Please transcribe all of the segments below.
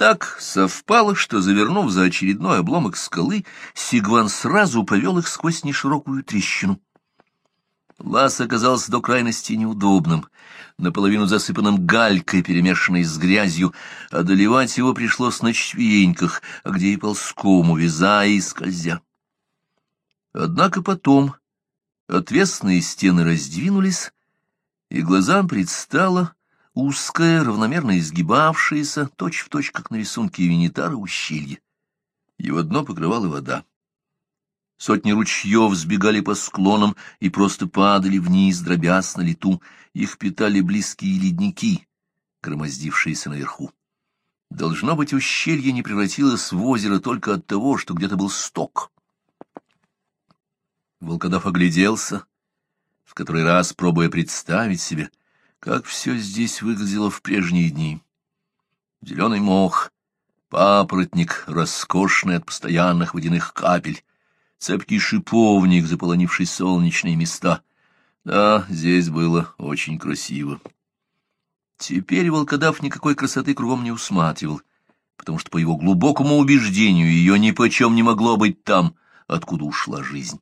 Так совпало, что, завернув за очередной обломок скалы, Сигван сразу повел их сквозь неширокую трещину. Лаз оказался до крайности неудобным, наполовину засыпанным галькой, перемешанной с грязью, одолевать его пришлось на четвереньках, а где и ползком, увязая и скользя. Однако потом отвесные стены раздвинулись, и глазам предстало узкое, равномерно изгибавшееся, точь-в-точь, как на рисунке Венитара, ущелье. Его дно покрывала вода. Сотни ручьев сбегали по склонам и просто падали вниз, дробясь на лету. Их питали близкие ледники, громоздившиеся наверху. Должно быть, ущелье не превратилось в озеро только от того, что где-то был сток. Волкодав огляделся, в который раз пробуя представить себе, как все здесь выглядело в прежние дни. Зеленый мох, папоротник, роскошный от постоянных водяных капель, цепкий шиповник, заполонивший солнечные места. Да, здесь было очень красиво. Теперь волкодав никакой красоты кругом не усматривал, потому что, по его глубокому убеждению, ее ни почем не могло быть там, откуда ушла жизнь.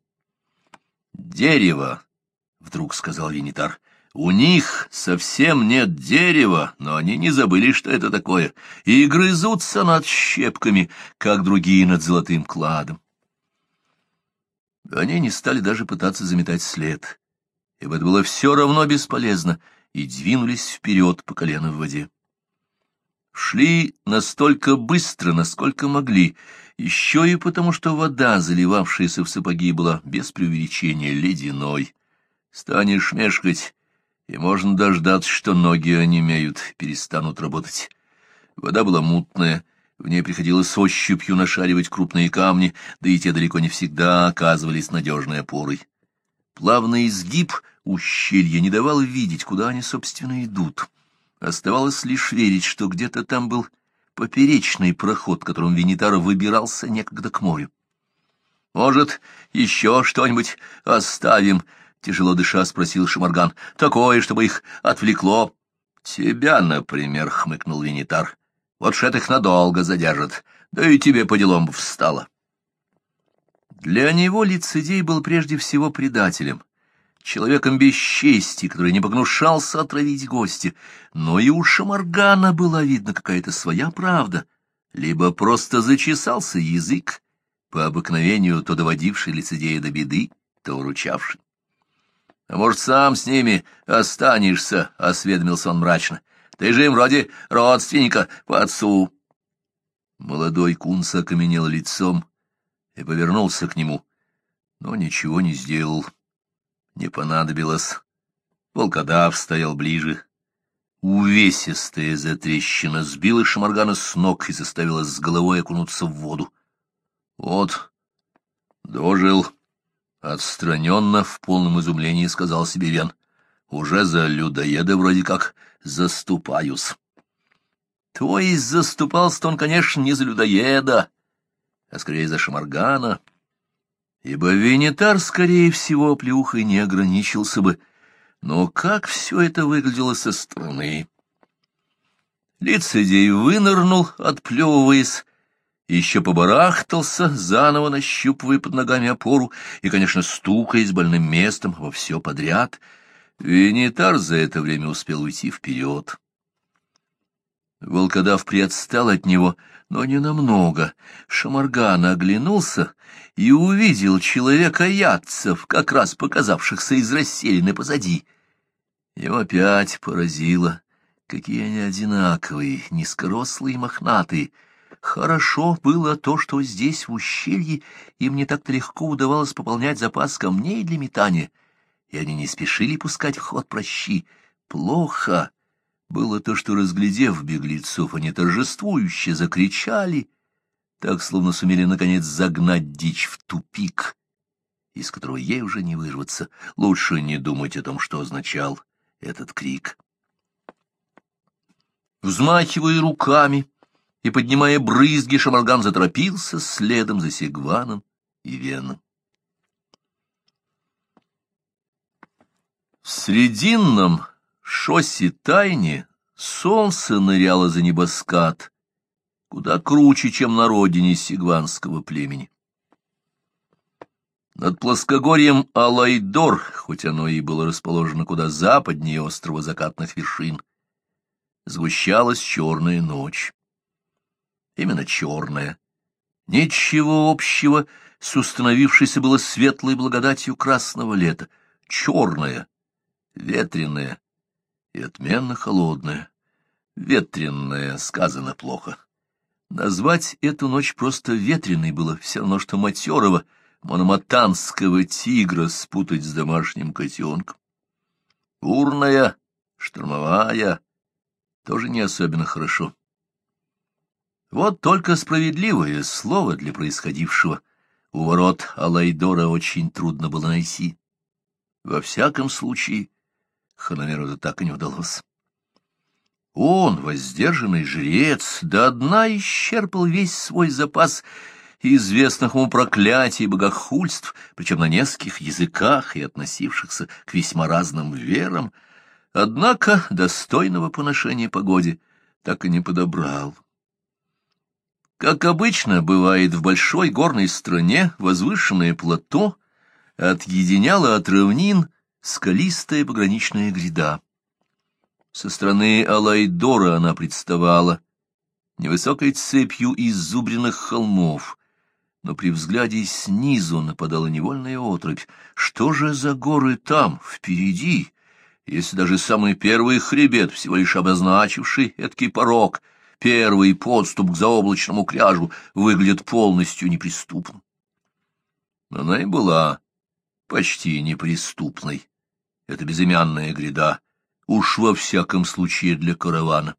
«Дерево!» — вдруг сказал Венитар. У них совсем нет дерева, но они не забыли, что это такое, и грызутся над щепками, как другие над золотым кладом. Они не стали даже пытаться заметать след, ибо это было все равно бесполезно, и двинулись вперед по колено в воде. Шли настолько быстро, насколько могли, еще и потому, что вода, заливавшаяся в сапоги, была без преувеличения ледяной. Станешь мешкать, и можно дождаться, что ноги онемеют, перестанут работать. Вода была мутная, в ней приходилось ощупью нашаривать крупные камни, да и те далеко не всегда оказывались надежной опорой. Плавный изгиб ущелья не давал видеть, куда они, собственно, идут. Оставалось лишь верить, что где-то там был поперечный проход, которым Венитар выбирался некогда к морю. «Может, еще что-нибудь оставим?» — тяжело дыша спросил Шамарган. — Такое, чтобы их отвлекло. — Тебя, например, — хмыкнул Венитар. — Вот это их надолго задержит. Да и тебе по делам встало. Для него лицедей был прежде всего предателем, человеком без чести, который не погнушался отравить гостя. Но и у Шамаргана была видна какая-то своя правда, либо просто зачесался язык, по обыкновению то доводивший лицедея до беды, то уручавший. — А может, сам с ними останешься? — осведомился он мрачно. — Ты же им вроде родственника по отцу. Молодой кунс окаменел лицом и повернулся к нему, но ничего не сделал. Не понадобилось. Волкодав стоял ближе. Увесистая затрещина сбила Шамаргана с ног и заставила с головой окунуться в воду. Вот, дожил. Отстраненно, в полном изумлении сказал себе Вен. Уже за людоеда вроде как заступаюсь. То есть заступался он, конечно, не за людоеда, а скорее за Шамаргана, ибо Венитар, скорее всего, плюхой не ограничился бы. Но как все это выглядело со стороны? Лицедей вынырнул, отплевываясь, еще побарахтался, заново нащупывая под ногами опору и, конечно, стукаясь больным местом во все подряд. Венитар за это время успел уйти вперед. Волкодав приотстал от него, но не намного. Шамарган оглянулся и увидел человека-ятцев, как раз показавшихся из расселены позади. Его опять поразило, какие они одинаковые, низкорослые и мохнатые, Хорошо было то, что здесь, в ущелье, им не так-то легко удавалось пополнять запас камней для метания, и они не спешили пускать в ход прощи. Плохо было то, что, разглядев беглецов, они торжествующе закричали, так, словно сумели, наконец, загнать дичь в тупик, из которого ей уже не вырваться. Лучше не думать о том, что означал этот крик. Взмахивая руками, и, поднимая брызги, Шамарган заторопился следом за Сигваном и Веном. В срединном шоссе тайне солнце ныряло за небоскат, куда круче, чем на родине сигванского племени. Над плоскогорьем Алайдор, хоть оно и было расположено куда западнее острова закатных вершин, сгущалась черная ночь. Именно черная. Ничего общего с установившейся было светлой благодатью красного лета. Черная, ветреная и отменно холодная. Ветренная сказано плохо. Назвать эту ночь просто ветреной было все равно, что матерого — мономатанского тигра спутать с домашним котенком. Урная, штормовая, тоже не особенно хорошо. Вот только справедливое слово для происходившего у ворот Алайдора очень трудно было найти. Во всяком случае, Ханамеру это так и не удалось. Он, воздержанный жрец, до дна исчерпал весь свой запас известных ему проклятий и богохульств, причем на нескольких языках и относившихся к весьма разным верам, однако достойного поношения погоде так и не подобрал. Как обычно бывает в большой горной стране, возвышенное плато отъединяло от равнин скалистая пограничная гряда. Со стороны Алайдора она представала невысокой цепью изубренных холмов, но при взгляде снизу нападала невольная отрыбь. Что же за горы там, впереди, если даже самый первый хребет, всего лишь обозначивший эдакий порог, первый подступ к заоблачному кряжу, выглядит полностью неприступным? Она и была почти неприступной, эта безымянная гряда, уж во всяком случае для каравана.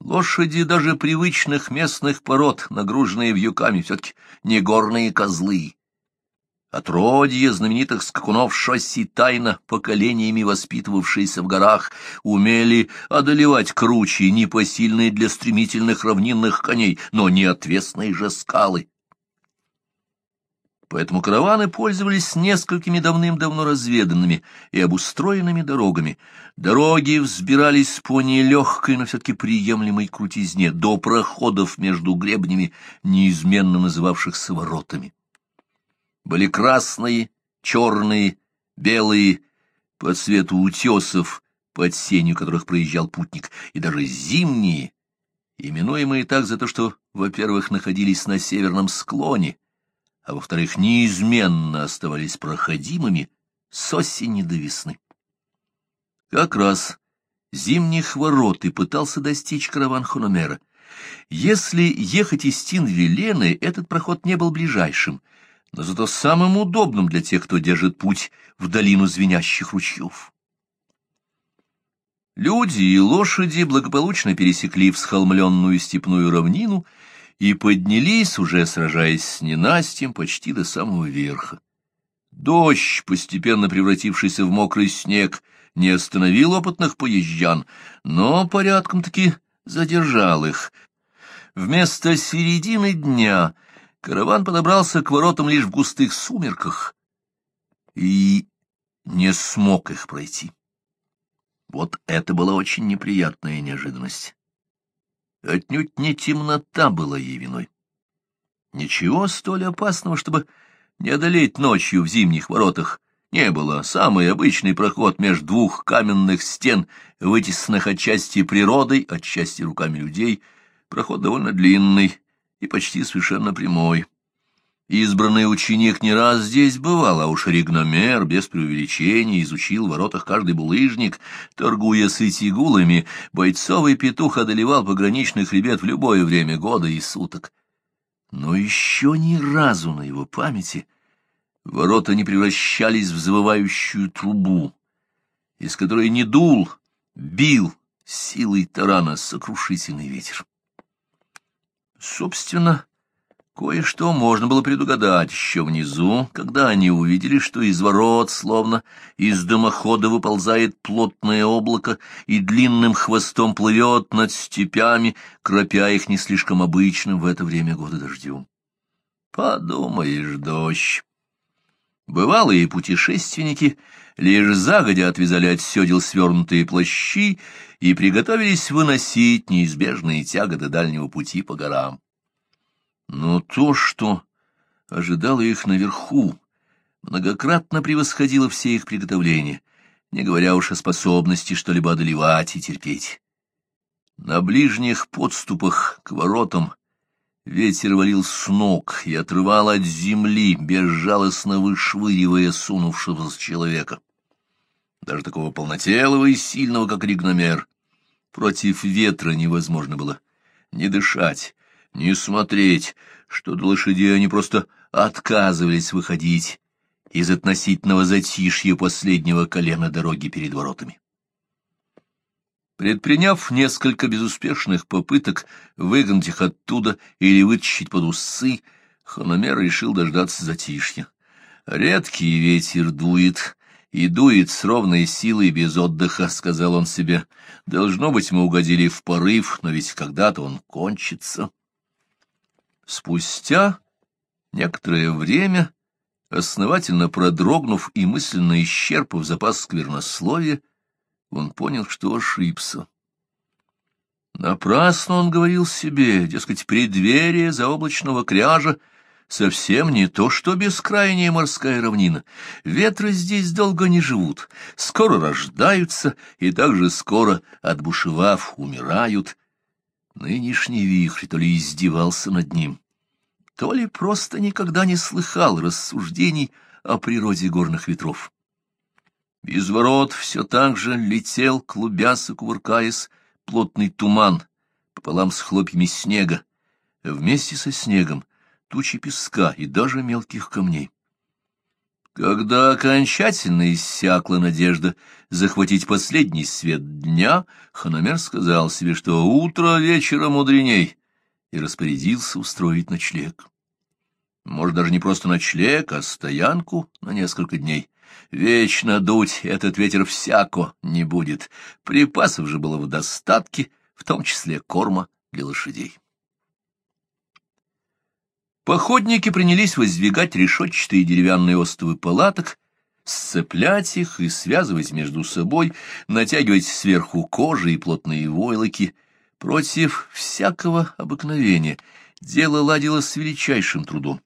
Лошади даже привычных местных пород, нагруженные вьюками, все-таки не горные козлы. Отродье знаменитых скакунов шосси тайно, поколениями воспитывавшиеся в горах, умели одолевать круче, непосильные для стремительных равнинных коней, но не отвесные же скалы поэтому караваны пользовались несколькими давным-давно разведанными и обустроенными дорогами. Дороги взбирались по нелегкой, но все-таки приемлемой крутизне до проходов между гребнями, неизменно называвшихся воротами. Были красные, черные, белые, по цвету утесов, под сенью которых проезжал путник, и даже зимние, именуемые так за то, что, во-первых, находились на северном склоне, а во-вторых, неизменно оставались проходимыми с осени до весны. Как раз зимних ворот и пытался достичь караван Хономера. Если ехать из Тинвелены, этот проход не был ближайшим, но зато самым удобным для тех, кто держит путь в долину звенящих ручьев. Люди и лошади благополучно пересекли всхолмленную степную равнину и поднялись, уже сражаясь с ненастьем, почти до самого верха. Дождь, постепенно превратившийся в мокрый снег, не остановил опытных поезжан, но порядком-таки задержал их. Вместо середины дня караван подобрался к воротам лишь в густых сумерках и не смог их пройти. Вот это была очень неприятная неожиданность. Отнюдь не темнота была ей виной. Ничего столь опасного, чтобы не одолеть ночью в зимних воротах, не было. Самый обычный проход между двух каменных стен, вытесанных отчасти природой, отчасти руками людей, проход довольно длинный и почти совершенно прямой. Избранный ученик не раз здесь бывал, а уж ригномер без преувеличения изучил в воротах каждый булыжник. Торгуя с итигулами, бойцовый петух одолевал пограничный хребет в любое время года и суток. Но еще ни разу на его памяти ворота не превращались в завывающую трубу, из которой не дул, бил силой тарана сокрушительный ветер. Собственно, Кое-что можно было предугадать еще внизу, когда они увидели, что из ворот, словно из дымохода, выползает плотное облако и длинным хвостом плывет над степями, кропя их не слишком обычным в это время года дождем. Подумаешь, дождь. Бывалые путешественники лишь загодя отвязали от седел свернутые плащи и приготовились выносить неизбежные тяготы дальнего пути по горам. Но то, что ожидало их наверху, многократно превосходило все их приготовления, не говоря уж о способности что-либо одолевать и терпеть. На ближних подступах к воротам ветер валил с ног и отрывал от земли, безжалостно вышвыривая сунувшегося человека. Даже такого полнотелого и сильного, как ригномер, против ветра невозможно было не дышать, не смотреть, что до лошадей они просто отказывались выходить из относительного затишья последнего колена дороги перед воротами. Предприняв несколько безуспешных попыток выгнать их оттуда или вытащить под усы, Хономер решил дождаться затишья. Редкий ветер дует, и дует с ровной силой без отдыха, — сказал он себе. Должно быть, мы угодили в порыв, но ведь когда-то он кончится. Спустя некоторое время, основательно продрогнув и мысленно исчерпав запас сквернословия, он понял, что ошибся. Напрасно он говорил себе, дескать, преддверие заоблачного кряжа совсем не то, что бескрайняя морская равнина. Ветры здесь долго не живут, скоро рождаются и также скоро, отбушевав, умирают. Нынешний вихрь то ли издевался над ним, то ли просто никогда не слыхал рассуждений о природе горных ветров. Из ворот все так же летел, клубясь и кувыркаясь, плотный туман пополам с хлопьями снега. Вместе со снегом тучи песка и даже мелких камней. Когда окончательно иссякла надежда захватить последний свет дня, Ханамер сказал себе, что утро вечера мудреней, и распорядился устроить ночлег. Может, даже не просто ночлег, а стоянку на несколько дней. Вечно дуть этот ветер всяко не будет. Припасов же было в достатке, в том числе корма для лошадей. Походники принялись воздвигать решетчатые деревянные остовы палаток, сцеплять их и связывать между собой, натягивать сверху кожи и плотные войлоки. Против всякого обыкновения дело ладилось с величайшим трудом.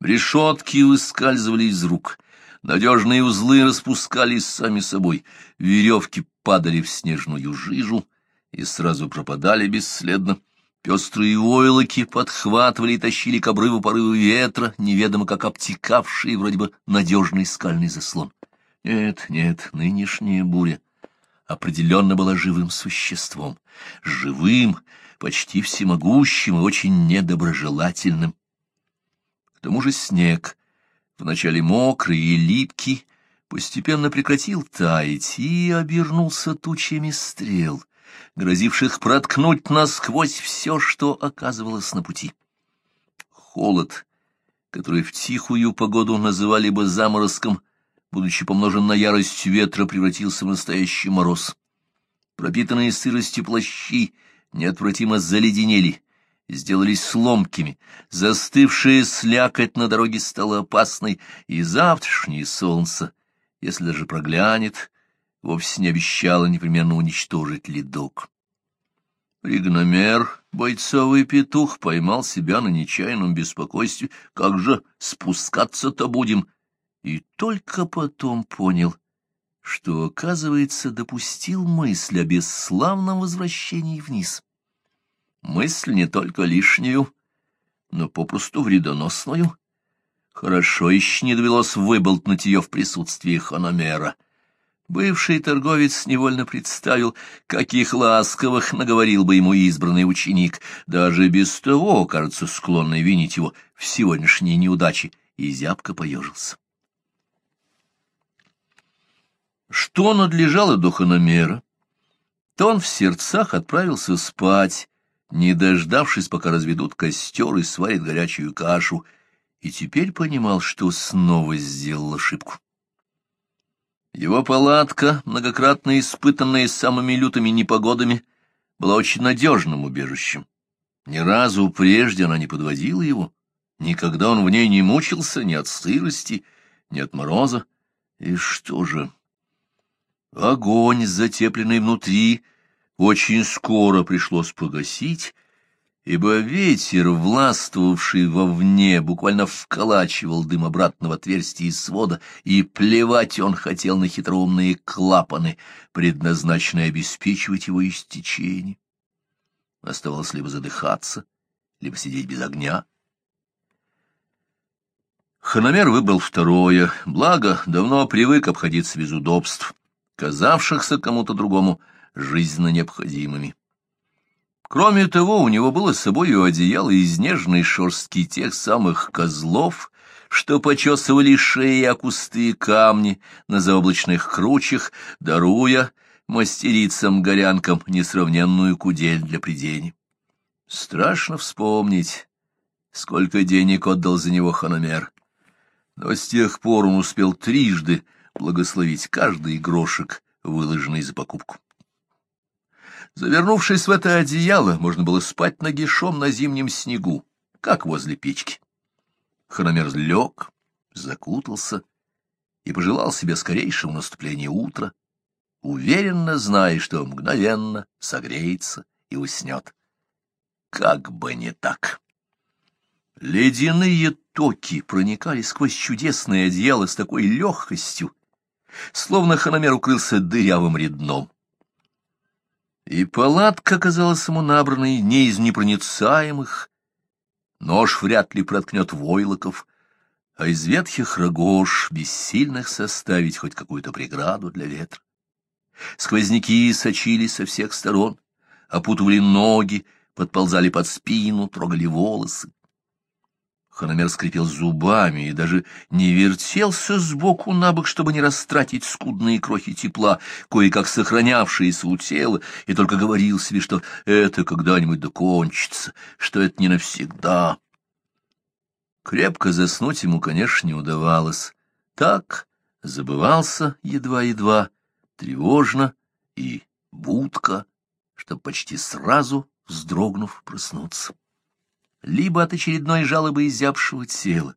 Решетки выскальзывали из рук, Надежные узлы распускались сами собой, веревки падали в снежную жижу и сразу пропадали бесследно. Пестрые войлоки подхватывали и тащили к обрыву порывы ветра, неведомо как обтекавшие вроде бы надежный скальный заслон. Нет, нет, нынешняя буря определенно была живым существом, живым, почти всемогущим и очень недоброжелательным. К тому же снег вначале мокрый и липкий, постепенно прекратил таять и обернулся тучами стрел, грозивших проткнуть насквозь все, что оказывалось на пути. Холод, который в тихую погоду называли бы заморозком, будучи помножен на ярость ветра, превратился в настоящий мороз. Пропитанные сыростью плащи неотвратимо заледенели, сделались сломкими, застывшая слякоть на дороге стала опасной, и завтрашнее солнце, если даже проглянет, вовсе не обещало непременно уничтожить ледок. Ригномер, бойцовый петух, поймал себя на нечаянном беспокойстве, как же спускаться-то будем, и только потом понял, что, оказывается, допустил мысль о бесславном возвращении вниз мысль не только лишнюю, но попросту вредоносную. Хорошо еще не довелось выболтнуть ее в присутствии хономера. Бывший торговец невольно представил, каких ласковых наговорил бы ему избранный ученик, даже без того, кажется, склонный винить его в сегодняшней неудаче, и зябко поежился. Что надлежало до хономера, то он в сердцах отправился спать, не дождавшись, пока разведут костер и сварят горячую кашу, и теперь понимал, что снова сделал ошибку. Его палатка, многократно испытанная самыми лютыми непогодами, была очень надежным убежищем. Ни разу прежде она не подводила его, никогда он в ней не мучился ни от сырости, ни от мороза. И что же, Огонь, затепленный внутри, очень скоро пришлось погасить, ибо ветер, властвовавший вовне, буквально вколачивал дым обратно в отверстие свода, и плевать он хотел на хитроумные клапаны, предназначенные обеспечивать его истечение. Оставалось либо задыхаться, либо сидеть без огня. Хономер выбрал второе, благо давно привык обходиться без удобств, казавшихся кому-то другому жизненно необходимыми. Кроме того, у него было с собой одеяло из нежной шерстки тех самых козлов, что почесывали шеи о кусты камни на заоблачных кручах, даруя мастерицам-горянкам несравненную кудель для придения. Страшно вспомнить, сколько денег отдал за него Хономер. Но с тех пор он успел трижды благословить каждый грошек, выложенный за покупку. Завернувшись в это одеяло, можно было спать нагишом на зимнем снегу, как возле печки. Хономер лег, закутался и пожелал себе скорейшего наступления утра, уверенно зная, что мгновенно согреется и уснет. Как бы не так. Ледяные токи проникали сквозь чудесное одеяло с такой легкостью, словно хономер укрылся дырявым редном. И палатка оказалась ему набранной не из непроницаемых, нож вряд ли проткнет войлоков, а из ветхих рогож, бессильных составить хоть какую-то преграду для ветра. Сквозняки сочились со всех сторон, опутывали ноги, подползали под спину, трогали волосы. Хономер скрипел зубами и даже не вертелся сбоку на бок, чтобы не растратить скудные крохи тепла, кое-как сохранявшиеся у тела, и только говорил себе, что это когда-нибудь докончится, что это не навсегда. Крепко заснуть ему, конечно, не удавалось. Так забывался едва-едва, тревожно и будко, чтобы почти сразу, вздрогнув, проснуться либо от очередной жалобы изябшего тела,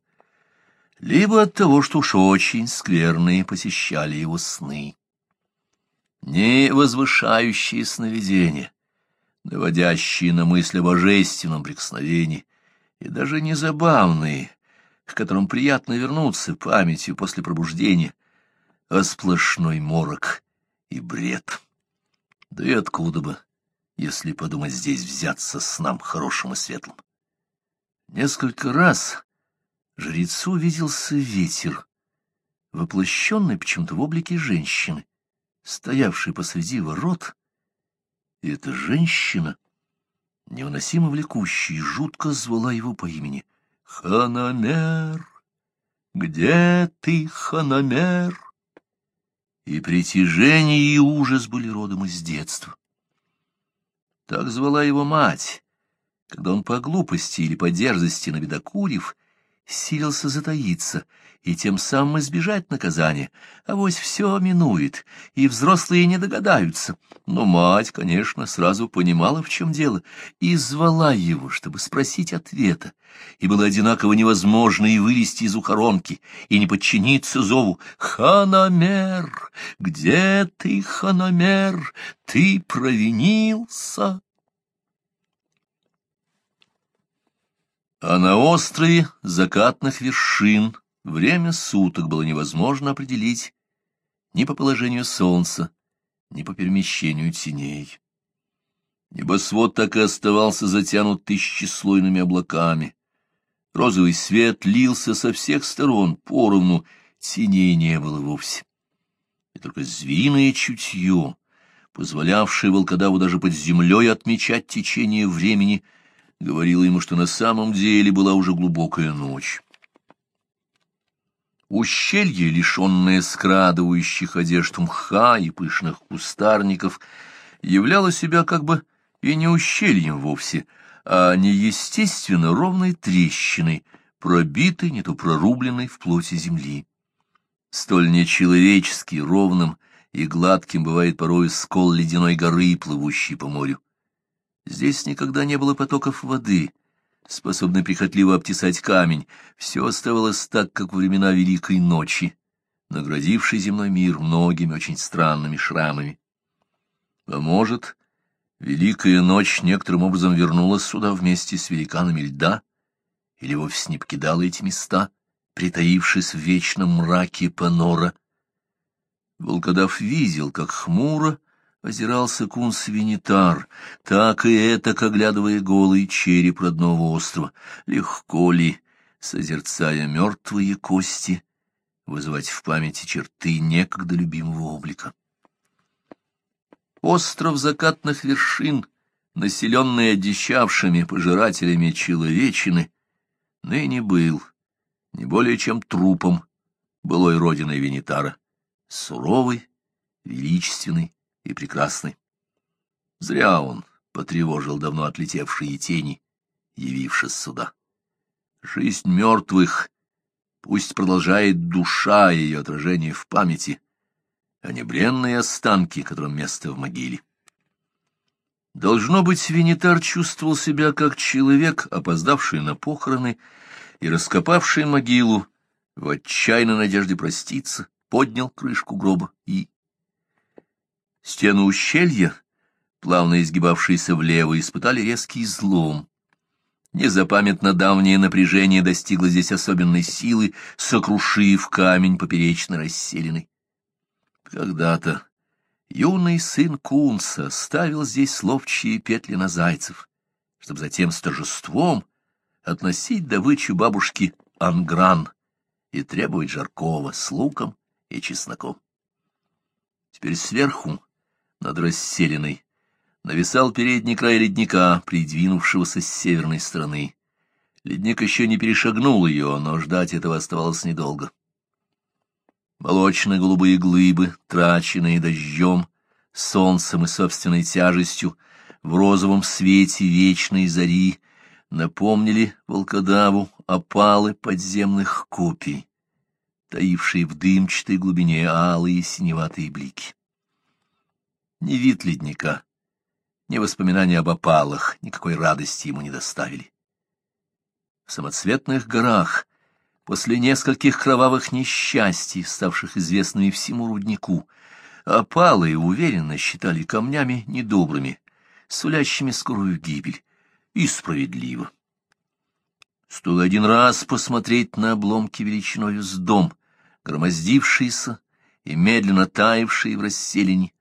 либо от того, что уж очень скверные посещали его сны. Не возвышающие сновидения, наводящие на мысль о божественном прикосновении, и даже не забавные, к которым приятно вернуться памятью после пробуждения, а сплошной морок и бред. Да и откуда бы, если подумать здесь взяться с нам хорошим и светлым? Несколько раз жрецу виделся ветер, воплощенный почему-то в облике женщины, стоявшей посреди ворот, и эта женщина, невыносимо влекущая, жутко звала его по имени «Ханамер! Где ты, Ханамер?» И притяжение и ужас были родом из детства. Так звала его мать, когда он по глупости или по дерзости набедокурив, силился затаиться и тем самым избежать наказания. а Авось все минует, и взрослые не догадаются. Но мать, конечно, сразу понимала, в чем дело, и звала его, чтобы спросить ответа. И было одинаково невозможно и вылезти из ухоронки, и не подчиниться зову. «Ханамер! Где ты, Ханамер? Ты провинился?» А на острове закатных вершин время суток было невозможно определить ни по положению солнца, ни по перемещению теней. Небосвод так и оставался затянут тысячеслойными облаками. Розовый свет лился со всех сторон, поровну, теней не было вовсе. И только звериное чутье, позволявшее волкодаву даже под землей отмечать течение времени, — говорила ему, что на самом деле была уже глубокая ночь. Ущелье, лишенное скрадывающих одежд мха и пышных кустарников, являло себя как бы и не ущельем вовсе, а неестественно ровной трещиной, пробитой, не то прорубленной в плоти земли. Столь нечеловечески ровным и гладким бывает порой скол ледяной горы, плывущей по морю. Здесь никогда не было потоков воды, способной прихотливо обтесать камень. Все оставалось так, как во времена Великой Ночи. наградивший земной мир многими очень странными шрамами. А может, Великая Ночь некоторым образом вернулась сюда вместе с великанами льда, или вовсе не покидала эти места, притаившись в вечном мраке Панора. Волкодав видел, как хмуро озирался кунс Венитар, так и это, оглядывая голый череп родного острова. Легко ли, созерцая мертвые кости, вызывать в памяти черты некогда любимого облика? Остров закатных вершин, населенный одичавшими пожирателями человечины, ныне был не более чем трупом былой родины Венитара, суровый, величественный, и прекрасны. Зря он потревожил давно отлетевшие тени, явившись сюда. Жизнь мертвых пусть продолжает душа и ее отражение в памяти, а не бренные останки, которым место в могиле. Должно быть, Венитар чувствовал себя как человек, опоздавший на похороны и раскопавший могилу, в отчаянной надежде проститься, поднял крышку гроба и Стены ущелья, плавно изгибавшиеся влево, испытали резкий злом. Незапамятно давнее напряжение достигло здесь особенной силы, сокрушив камень поперечно расселенный. Когда-то юный сын Кунса ставил здесь ловчие петли на зайцев, чтобы затем с торжеством относить добычу бабушки Ангран и требовать жаркого с луком и чесноком. Теперь сверху над расселенной нависал передний край ледника, придвинувшегося с северной стороны. Ледник еще не перешагнул ее, но ждать этого оставалось недолго. Молочно-голубые глыбы, траченные дождем, солнцем и собственной тяжестью, в розовом свете вечной зари, напомнили волкодаву опалы подземных копий, таившие в дымчатой глубине алые синеватые блики. Ни вид ледника, ни воспоминания об опалах никакой радости ему не доставили. В самоцветных горах, после нескольких кровавых несчастий, ставших известными всему руднику, опалы уверенно считали камнями недобрыми, сулящими скорую гибель, и справедливо. Стоило один раз посмотреть на обломки величиною с дом, громоздившиеся и медленно таявшие в расселении,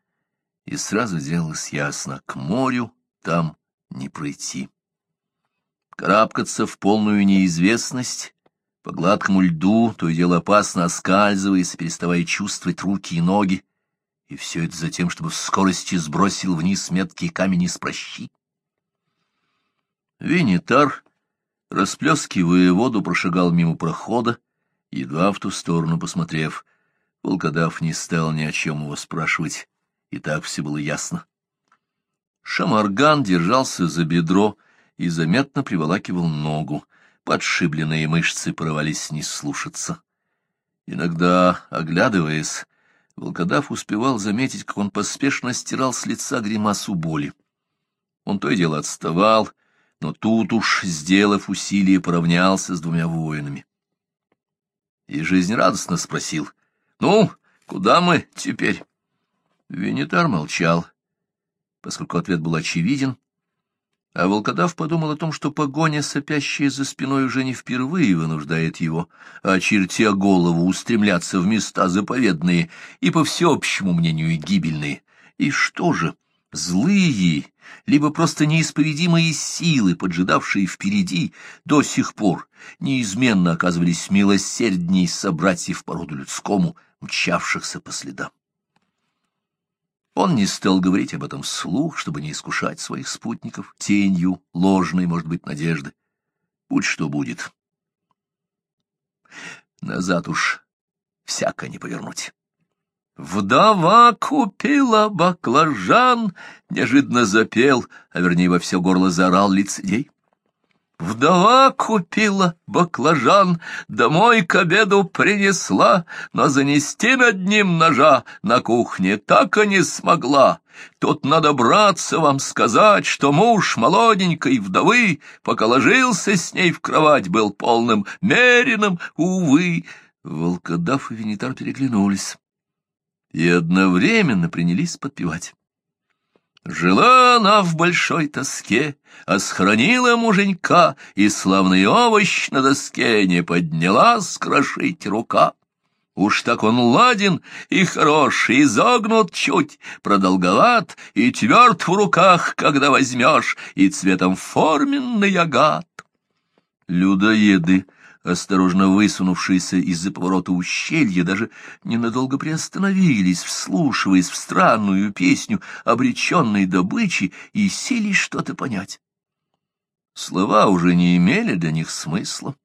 и сразу сделалось ясно, к морю там не пройти. Карабкаться в полную неизвестность, по гладкому льду, то и дело опасно оскальзываясь, переставая чувствовать руки и ноги, и все это за тем, чтобы в скорости сбросил вниз меткий камень из прощи. Винитар, расплескивая воду, прошагал мимо прохода, едва в ту сторону посмотрев. Волкодав не стал ни о чем его спрашивать, и так все было ясно. Шамарган держался за бедро и заметно приволакивал ногу. Подшибленные мышцы порвались не слушаться. Иногда, оглядываясь, волкодав успевал заметить, как он поспешно стирал с лица гримасу боли. Он то и дело отставал, но тут уж, сделав усилие, поравнялся с двумя воинами. И жизнерадостно спросил, «Ну, куда мы теперь?» Венитар молчал, поскольку ответ был очевиден, а волкодав подумал о том, что погоня, сопящая за спиной, уже не впервые вынуждает его, очертя голову, устремляться в места заповедные и, по всеобщему мнению, гибельные. И что же, злые, либо просто неисповедимые силы, поджидавшие впереди, до сих пор неизменно оказывались милосердней собратьев по роду людскому, мчавшихся по следам. Он не стал говорить об этом вслух, чтобы не искушать своих спутников тенью ложной, может быть, надежды. Будь что будет. Назад уж всяко не повернуть. Вдова купила баклажан, неожиданно запел, а вернее во все горло заорал лицедей. Вдова купила баклажан, домой к обеду принесла, но занести над ним ножа на кухне так и не смогла. Тут надо браться вам сказать, что муж молоденькой вдовы, пока ложился с ней в кровать, был полным мерином, увы. Волкодав и Венитар переглянулись и одновременно принялись подпевать. Жила она в большой тоске, а схоронила муженька, и славный овощ на доске не подняла скрошить рука. Уж так он ладен и хорош, и изогнут чуть, продолговат, и тверд в руках, когда возьмешь, и цветом форменный агат. Людоеды осторожно высунувшиеся из-за поворота ущелья, даже ненадолго приостановились, вслушиваясь в странную песню обреченной добычи и сились что-то понять. Слова уже не имели для них смысла,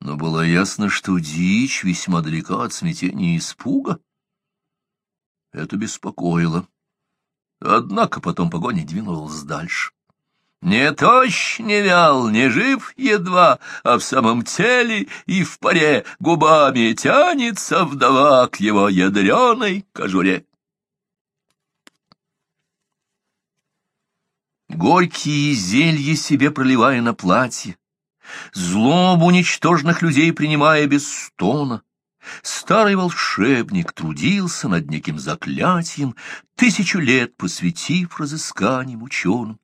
но было ясно, что дичь весьма далека от смятения и испуга. Это беспокоило. Однако потом погоня двинулась дальше. Не тощ, не вял, не жив едва, а в самом теле и в паре губами тянется вдова к его ядреной кожуре. Горькие зелья себе проливая на платье, злобу ничтожных людей принимая без стона, Старый волшебник трудился над неким заклятием, тысячу лет посвятив разысканиям ученым.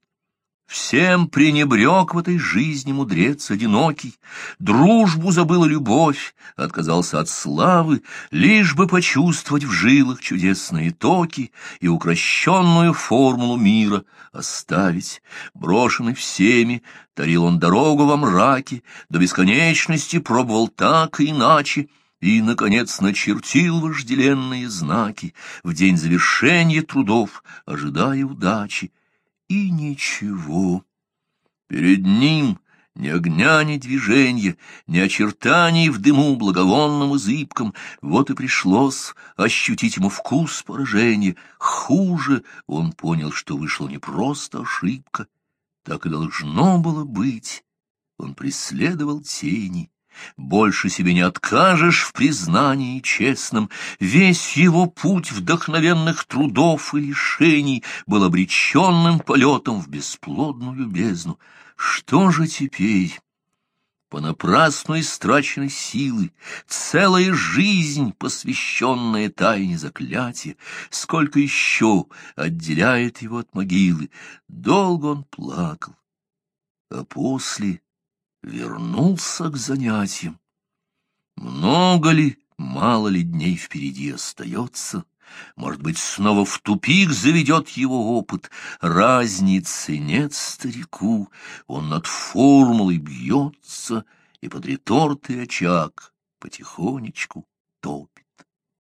Всем пренебрег в этой жизни мудрец одинокий, Дружбу забыл любовь, отказался от славы, Лишь бы почувствовать в жилах чудесные токи И укращенную формулу мира оставить. Брошенный всеми, тарил он дорогу во мраке, До бесконечности пробовал так и иначе, и, наконец, начертил вожделенные знаки В день завершения трудов, ожидая удачи и ничего. Перед ним ни огня, ни движения, ни очертаний в дыму благовонном и зыбком. Вот и пришлось ощутить ему вкус поражения. Хуже он понял, что вышла не просто ошибка. Так и должно было быть. Он преследовал тени, больше себе не откажешь в признании честном. Весь его путь вдохновенных трудов и лишений был обреченным полетом в бесплодную бездну. Что же теперь? Понапрасну истрачены силы, целая жизнь, посвященная тайне заклятия, сколько еще отделяет его от могилы. Долго он плакал, а после вернулся к занятиям. Много ли, мало ли дней впереди остается? Может быть, снова в тупик заведет его опыт. Разницы нет старику, он над формулой бьется, и под ретортый очаг потихонечку тот